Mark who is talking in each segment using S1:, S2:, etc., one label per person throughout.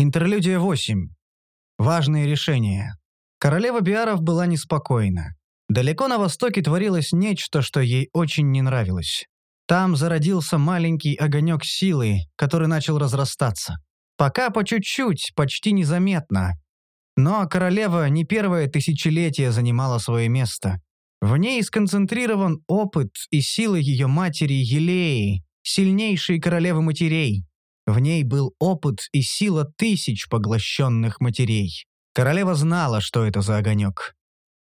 S1: Интерлюдия 8. Важные решения. Королева Биаров была неспокойна. Далеко на востоке творилось нечто, что ей очень не нравилось. Там зародился маленький огонек силы, который начал разрастаться. Пока по чуть-чуть, почти незаметно. Но королева не первое тысячелетие занимала свое место. В ней сконцентрирован опыт и силы ее матери Елеи, сильнейшей королевы матерей. В ней был опыт и сила тысяч поглощенных матерей. Королева знала, что это за огонек.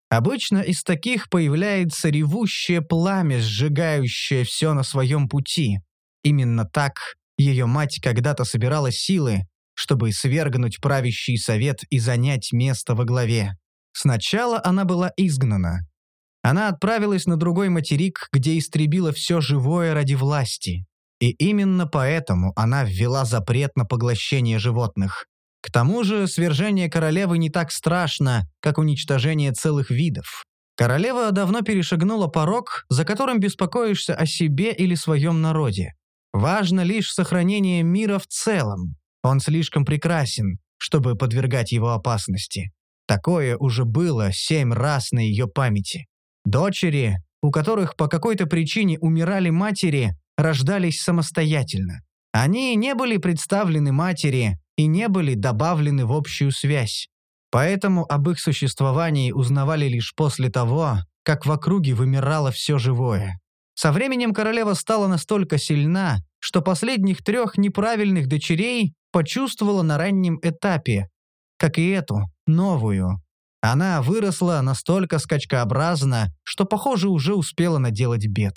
S1: Обычно из таких появляется ревущее пламя, сжигающее все на своем пути. Именно так ее мать когда-то собирала силы, чтобы свергнуть правящий совет и занять место во главе. Сначала она была изгнана. Она отправилась на другой материк, где истребила все живое ради власти. И именно поэтому она ввела запрет на поглощение животных. К тому же свержение королевы не так страшно, как уничтожение целых видов. Королева давно перешагнула порог, за которым беспокоишься о себе или своем народе. Важно лишь сохранение мира в целом. Он слишком прекрасен, чтобы подвергать его опасности. Такое уже было семь раз на ее памяти. Дочери, у которых по какой-то причине умирали матери, рождались самостоятельно. Они не были представлены матери и не были добавлены в общую связь. Поэтому об их существовании узнавали лишь после того, как в округе вымирало все живое. Со временем королева стала настолько сильна, что последних трех неправильных дочерей почувствовала на раннем этапе, как и эту, новую. Она выросла настолько скачкообразно, что, похоже, уже успела наделать бед.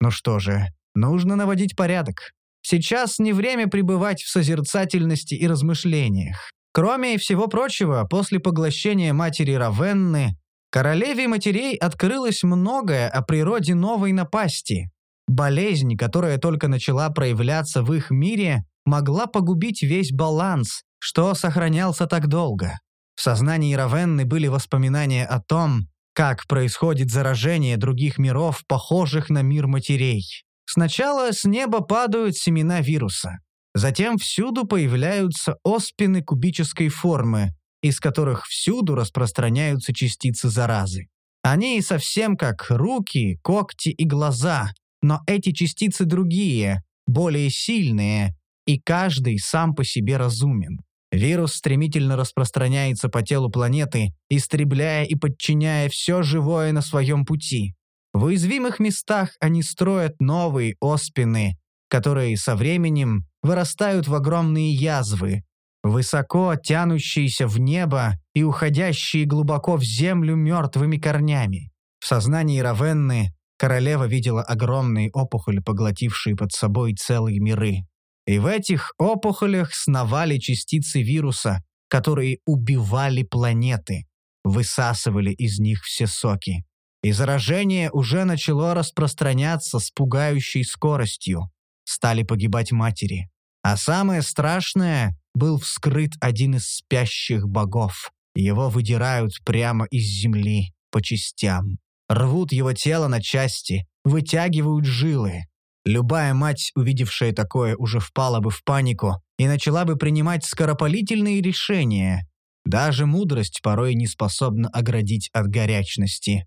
S1: Ну что же, Нужно наводить порядок. Сейчас не время пребывать в созерцательности и размышлениях. Кроме всего прочего, после поглощения матери Равенны, королеве матерей открылось многое о природе новой напасти. Болезнь, которая только начала проявляться в их мире, могла погубить весь баланс, что сохранялся так долго. В сознании Равенны были воспоминания о том, как происходит заражение других миров, похожих на мир матерей. Сначала с неба падают семена вируса. Затем всюду появляются оспины кубической формы, из которых всюду распространяются частицы заразы. Они совсем как руки, когти и глаза, но эти частицы другие, более сильные, и каждый сам по себе разумен. Вирус стремительно распространяется по телу планеты, истребляя и подчиняя все живое на своем пути. В уязвимых местах они строят новые оспины, которые со временем вырастают в огромные язвы, высоко тянущиеся в небо и уходящие глубоко в землю мертвыми корнями. В сознании Равенны королева видела огромные опухоли, поглотившие под собой целые миры. И в этих опухолях сновали частицы вируса, которые убивали планеты, высасывали из них все соки и заражение уже начало распространяться с пугающей скоростью. Стали погибать матери. А самое страшное, был вскрыт один из спящих богов. Его выдирают прямо из земли, по частям. Рвут его тело на части, вытягивают жилы. Любая мать, увидевшая такое, уже впала бы в панику и начала бы принимать скоропалительные решения. Даже мудрость порой не способна оградить от горячности.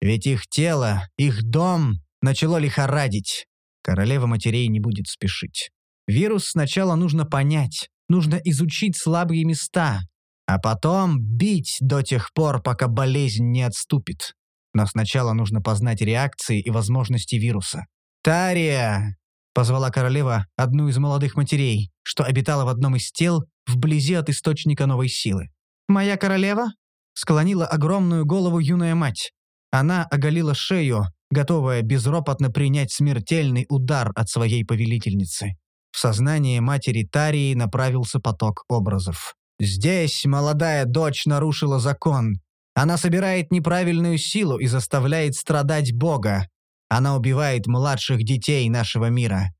S1: Ведь их тело, их дом начало лихорадить. Королева матерей не будет спешить. Вирус сначала нужно понять, нужно изучить слабые места, а потом бить до тех пор, пока болезнь не отступит. Но сначала нужно познать реакции и возможности вируса. «Тария!» — позвала королева одну из молодых матерей, что обитала в одном из тел вблизи от источника новой силы. «Моя королева?» — склонила огромную голову юная мать. Она оголила шею, готовая безропотно принять смертельный удар от своей повелительницы. В сознание матери Тарии направился поток образов. «Здесь молодая дочь нарушила закон. Она собирает неправильную силу и заставляет страдать Бога. Она убивает младших детей нашего мира.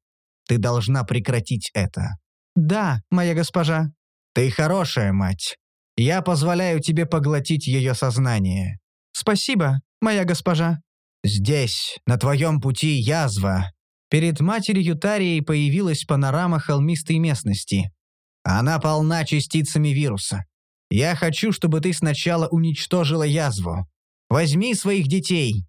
S1: Ты должна прекратить это». «Да, моя госпожа». «Ты хорошая мать. Я позволяю тебе поглотить ее сознание». «Спасибо, моя госпожа». «Здесь, на твоем пути, язва». Перед матерью Тарией появилась панорама холмистой местности. Она полна частицами вируса. Я хочу, чтобы ты сначала уничтожила язву. Возьми своих детей.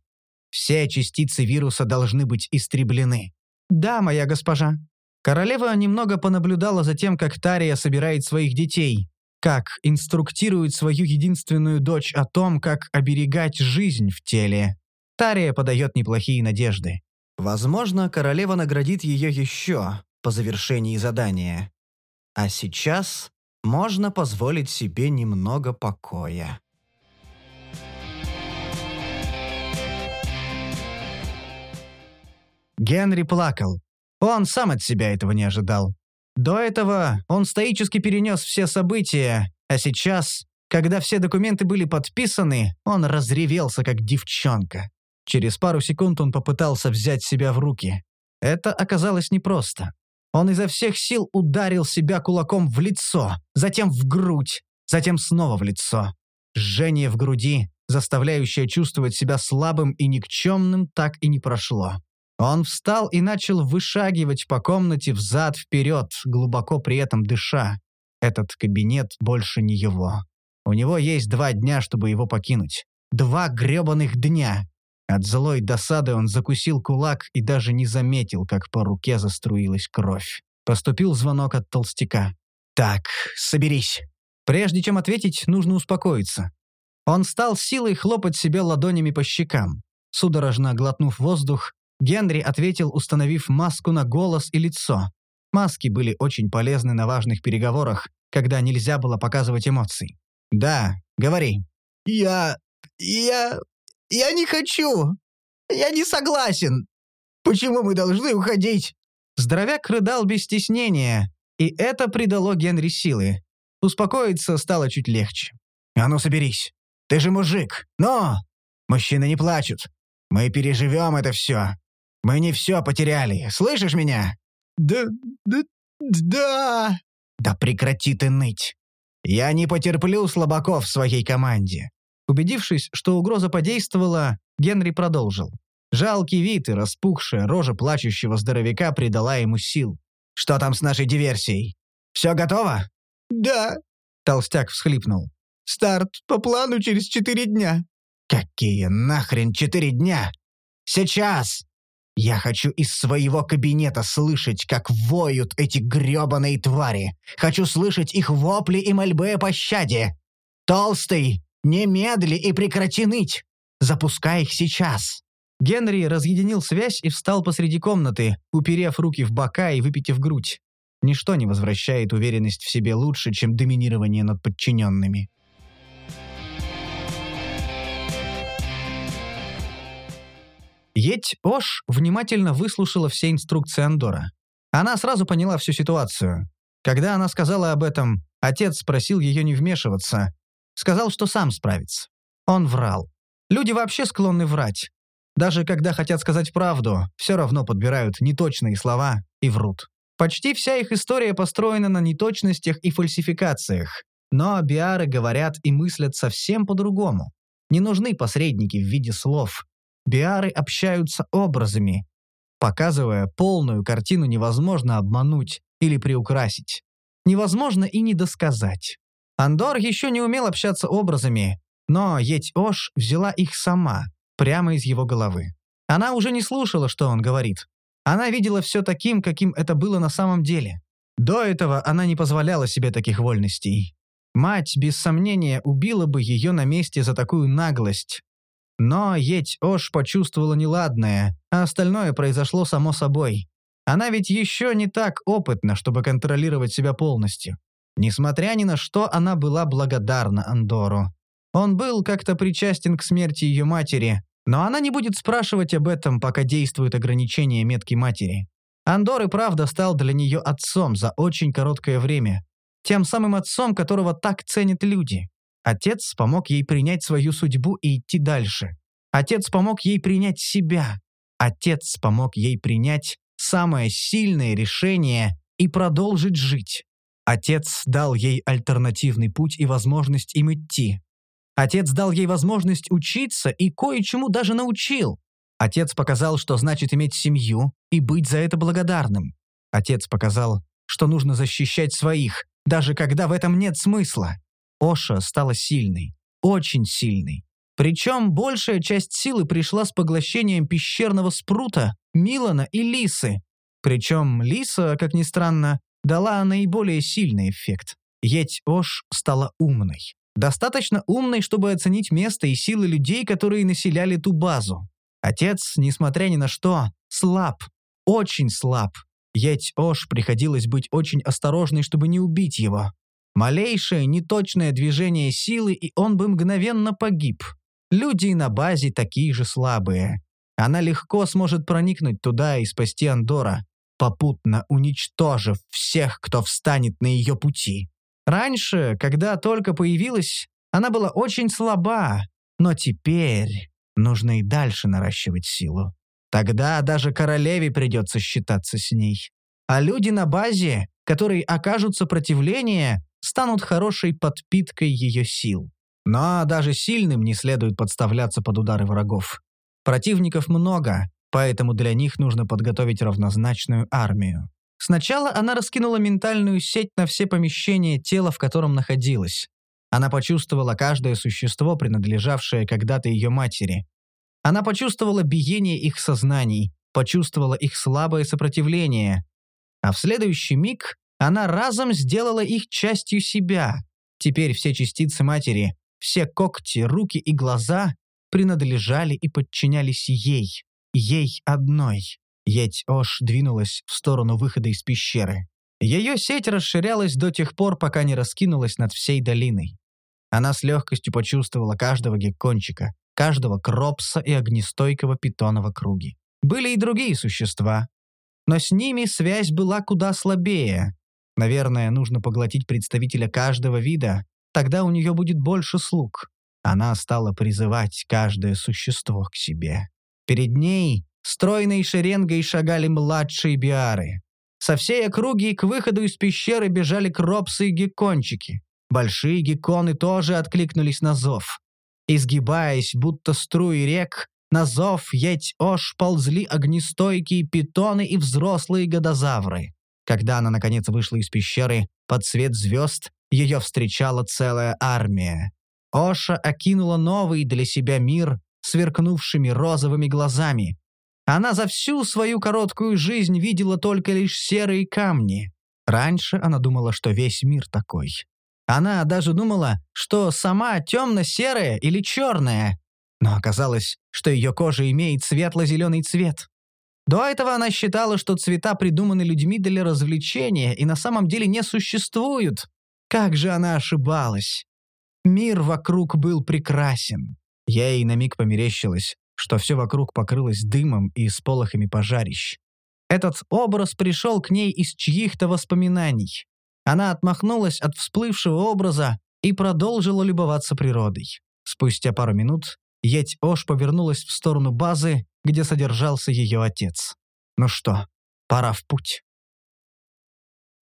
S1: Все частицы вируса должны быть истреблены. Да, моя госпожа. Королева немного понаблюдала за тем, как Тария собирает своих детей, как инструктирует свою единственную дочь о том, как оберегать жизнь в теле. Тария подает неплохие надежды. Возможно, королева наградит ее еще по завершении задания. А сейчас можно позволить себе немного покоя. Генри плакал. Он сам от себя этого не ожидал. До этого он стоически перенес все события, а сейчас, когда все документы были подписаны, он разревелся как девчонка. Через пару секунд он попытался взять себя в руки. Это оказалось непросто. Он изо всех сил ударил себя кулаком в лицо, затем в грудь, затем снова в лицо. Жжение в груди, заставляющее чувствовать себя слабым и никчемным, так и не прошло. Он встал и начал вышагивать по комнате взад-вперед, глубоко при этом дыша. Этот кабинет больше не его. У него есть два дня, чтобы его покинуть. Два гребаных дня. От злой досады он закусил кулак и даже не заметил, как по руке заструилась кровь. Поступил звонок от толстяка. «Так, соберись». Прежде чем ответить, нужно успокоиться. Он стал силой хлопать себе ладонями по щекам. Судорожно глотнув воздух, Генри ответил, установив маску на голос и лицо. Маски были очень полезны на важных переговорах, когда нельзя было показывать эмоций. «Да, говори».
S2: «Я... я... Я не хочу! Я не согласен! Почему мы должны уходить?»
S1: Здоровяк рыдал без стеснения, и это придало Генри силы. Успокоиться стало чуть легче. «А ну, соберись! Ты же мужик! Но! Мужчины не плачут! Мы переживем это все! Мы не все потеряли! Слышишь меня?»
S2: «Да... да... да...»
S1: «Да прекрати ты ныть! Я не потерплю слабаков в своей команде. Убедившись, что угроза подействовала, Генри продолжил. Жалкий вид и распухшая рожа плачущего здоровяка придала ему сил. «Что там с нашей диверсией? Все готово?»
S2: «Да», —
S1: толстяк всхлипнул.
S2: «Старт по плану через четыре дня».
S1: «Какие нахрен четыре дня? Сейчас!» Я хочу из своего кабинета слышать, как воют эти грёбаные твари. Хочу слышать их вопли и мольбы о пощаде. Толстый, «Немедли и прекрати ныть! Запускай их сейчас!» Генри разъединил связь и встал посреди комнаты, уперев руки в бока и выпитив грудь. Ничто не возвращает уверенность в себе лучше, чем доминирование над подчиненными. Еть Ош внимательно выслушала все инструкции Андора. Она сразу поняла всю ситуацию. Когда она сказала об этом, отец спросил ее не вмешиваться, Сказал, что сам справится. Он врал. Люди вообще склонны врать. Даже когда хотят сказать правду, все равно подбирают неточные слова и врут. Почти вся их история построена на неточностях и фальсификациях. Но биары говорят и мыслят совсем по-другому. Не нужны посредники в виде слов. Биары общаются образами. Показывая полную картину невозможно обмануть или приукрасить. Невозможно и не досказать. Андор еще не умел общаться образами, но Еть-Ош взяла их сама, прямо из его головы. Она уже не слушала, что он говорит. Она видела все таким, каким это было на самом деле. До этого она не позволяла себе таких вольностей. Мать, без сомнения, убила бы ее на месте за такую наглость. Но Еть-Ош почувствовала неладное, а остальное произошло само собой. Она ведь еще не так опытна, чтобы контролировать себя полностью. Несмотря ни на что, она была благодарна Андору. Он был как-то причастен к смерти ее матери, но она не будет спрашивать об этом, пока действуют ограничения метки матери. Андор и правда стал для нее отцом за очень короткое время. Тем самым отцом, которого так ценят люди. Отец помог ей принять свою судьбу и идти дальше. Отец помог ей принять себя. Отец помог ей принять самое сильное решение и продолжить жить. Отец дал ей альтернативный путь и возможность им идти. Отец дал ей возможность учиться и кое-чему даже научил. Отец показал, что значит иметь семью и быть за это благодарным. Отец показал, что нужно защищать своих, даже когда в этом нет смысла. Оша стала сильной, очень сильной. Причем большая часть силы пришла с поглощением пещерного спрута, Милана и Лисы. Причем Лиса, как ни странно, дала наиболее сильный эффект. Еть Ош стала умной. Достаточно умной, чтобы оценить место и силы людей, которые населяли ту базу. Отец, несмотря ни на что, слаб, очень слаб. Еть Ош приходилось быть очень осторожной, чтобы не убить его. Малейшее неточное движение силы, и он бы мгновенно погиб. Люди на базе такие же слабые. Она легко сможет проникнуть туда и спасти Андора, попутно уничтожив всех, кто встанет на ее пути. Раньше, когда только появилась, она была очень слаба, но теперь нужно и дальше наращивать силу. Тогда даже королеве придется считаться с ней. А люди на базе, которые окажут сопротивление, станут хорошей подпиткой ее сил. Но даже сильным не следует подставляться под удары врагов. Противников много, поэтому для них нужно подготовить равнозначную армию. Сначала она раскинула ментальную сеть на все помещения тела, в котором находилась. Она почувствовала каждое существо, принадлежавшее когда-то ее матери. Она почувствовала биение их сознаний, почувствовала их слабое сопротивление. А в следующий миг она разом сделала их частью себя. Теперь все частицы матери, все когти, руки и глаза принадлежали и подчинялись ей, ей одной. Еть-Ош двинулась в сторону выхода из пещеры. Ее сеть расширялась до тех пор, пока не раскинулась над всей долиной. Она с легкостью почувствовала каждого геккончика, каждого кропса и огнестойкого питона в округе. Были и другие существа, но с ними связь была куда слабее. Наверное, нужно поглотить представителя каждого вида, тогда у нее будет больше слуг. Она стала призывать каждое существо к себе. Перед ней Стройной шеренгой шагали младшие биары. Со всей округи к выходу из пещеры бежали кропсы и геккончики. Большие гекконы тоже откликнулись на зов. Изгибаясь, будто струи рек, на зов еть-ош ползли огнестойкие питоны и взрослые годозавры. Когда она, наконец, вышла из пещеры, под свет звезд ее встречала целая армия. Оша окинула новый для себя мир сверкнувшими розовыми глазами, она за всю свою короткую жизнь видела только лишь серые камни. Раньше она думала, что весь мир такой. Она даже думала, что сама темно-серая или черная. Но оказалось, что ее кожа имеет светло-зеленый цвет. До этого она считала, что цвета придуманы людьми для развлечения и на самом деле не существуют. Как же она ошибалась. Мир вокруг был прекрасен. Ей на миг померещилось, что все вокруг покрылось дымом и сполохами пожарищ. Этот образ пришел к ней из чьих-то воспоминаний. Она отмахнулась от всплывшего образа и продолжила любоваться природой. Спустя пару минут Еть Ош повернулась в сторону базы, где содержался ее отец. Ну что, пора в путь.